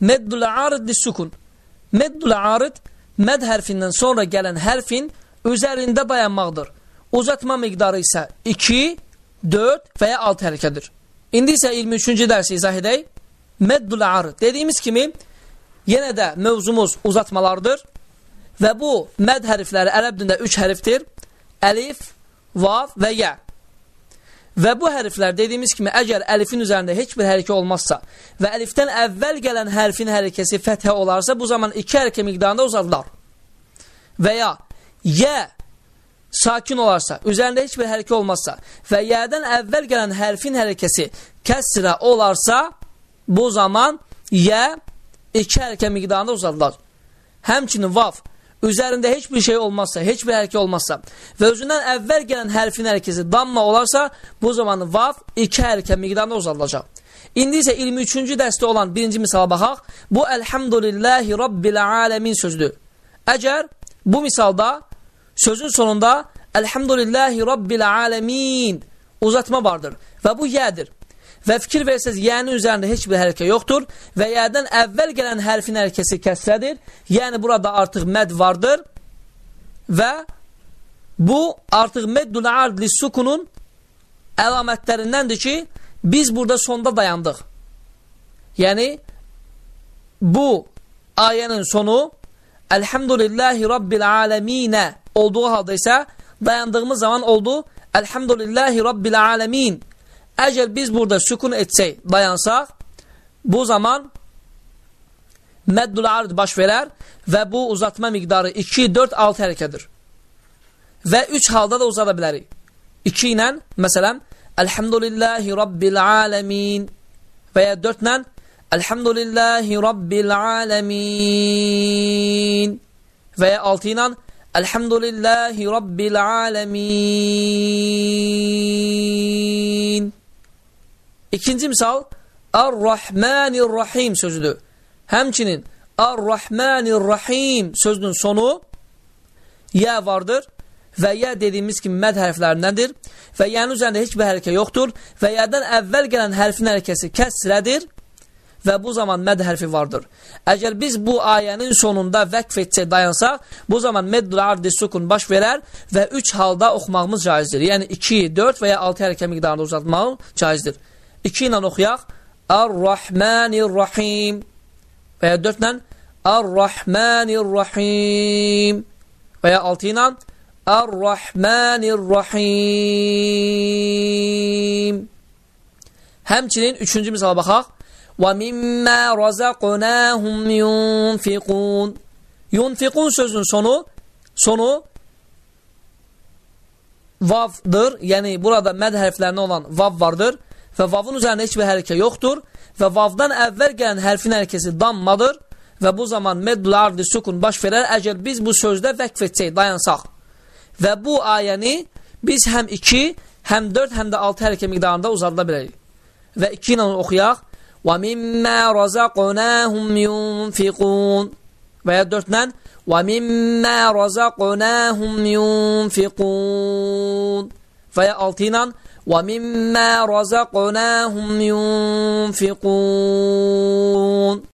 Meddul arid lissukun. Meddul arid məd hərfindən sonra gələn hərfin üzərində dayanmaqdır. Uzatma miqdarı isə 2, 4 və ya 6 hərəkədir. İndi isə 23-cü dərsi izah edək. Meddul arid. Dediyimiz kimi, yenə də mövzumuz uzatmalardır. Və bu məd hərfləri ərəb dilində 3 hərfdir. Əlif, vav və yə. Və bu hərflər dediyimiz kimi, əgər əlifin üzərində heç bir hərəkə olmazsa və əlifdən əvvəl gələn hərfin hərəkəsi fəthə olarsa, bu zaman iki hərəkə miqdarında uzadılar. Və ya yə sakin olarsa, üzərində heç bir hərəkə olmazsa və yədən əvvəl gələn hərfin hərəkəsi kəsrə olarsa, bu zaman yə iki hərəkə miqdarında uzadılar. Həmçinin vav üzərində heç bir şey olmazsa, heç bir hərəkə olmazsa və özündən əvvəl gələn hərfin hərəkəsi damma olarsa, bu zaman vav iki hərəkə miqdarında uzadılacaq. İndi isə 23-cü dəstə olan birinci misala baxaq. Bu, Əlhamdülillahi Rabbil aləmin sözdür. Əgər bu misalda sözün sonunda Əlhamdülillahi Rabbil aləmin uzatma vardır və bu yədir. Və fikir versəz, yəni üzərində heç bir hərəkə yoxdur və yədən əvvəl gələn hərfin hərəkəsi kəsrədir. Yəni burada artıq məd vardır və bu artıq meddul ardli sukunun əlamətlərindəndir ki, biz burada sonda dayandıq. Yəni, bu ayənin sonu Elhamdülillahi Rabbil aləminə olduğu halda isə dayandığımız zaman oldu Elhamdülillahi Rabbil aləmin Əgər biz burada sükun etsək, dayansaq, bu zaman məddul ard baş verər və bu uzatma miqdarı 2, 4, 6 hərəkədir. Və 3 halda da uzada bilərik. 2 ilə, məsələn, Elhamdülillahi Rabbil aləmin və ya 4 ilə Elhamdülillahi Rabbil aləmin və ya 6 ilə Elhamdülillahi Rabbil aləmin İkinci misal Ar-Rahmanir-Rahim sözüdür. Həmçinin Ar-Rahmanir-Rahim sözünün sonu yə vardır və yə dediyimiz kimi məd hərflərindəndir və yəni üzərində heç bir hərəkə yoxdur və yədən əvvəl gələn hərfin hərəkəsi kəsrədir və bu zaman məd hərfi vardır. Əgər biz bu ayənin sonunda vəqf etsək, dayansaq, bu zaman meddül ardi sukun baş verər və üç halda oxumağımız caizdir. Yəni 2, 4 və ya 6 hərəkə miqdarında uzatmaq caizdir. 2 ilə oxuyaq. Ar-Rahmanir-Rahim. Və ya 4 ilə Ar-Rahmanir-Rahim. Və ya 6 ilə Ar-Rahmanir-Rahim. Həmçinin üçüncü misala baxaq. Və mimmə razaqnahum yunfiqun. Yunfiqun sözünün sonu sonu vavdır. Yəni burada məd hərflərinə olan vav vardır və vavun üzərində heç bir hərəkə yoxdur və vavdan əvvəl gələn hərfin hərəkəsi dammadır və bu zaman medlardı sukun baş verər əgər biz bu sözdə vəqf etsək, dayansaq. Və bu ayəni biz həm 2, həm 4, həm də 6 hərəkə miqdarında uzarda bilərik. Və 2 ilə oxuyaq. وَمِمَّا رَزَقْنَاهُمْ يُنْفِقُونَ Və ya 4 ilə وَمِمَّا رَزَقْنَاهُمْ يُنْفِقُونَ veya altıyla وَمِمَّا رَزَقْنَاهُمْ يُنْفِقُونَ.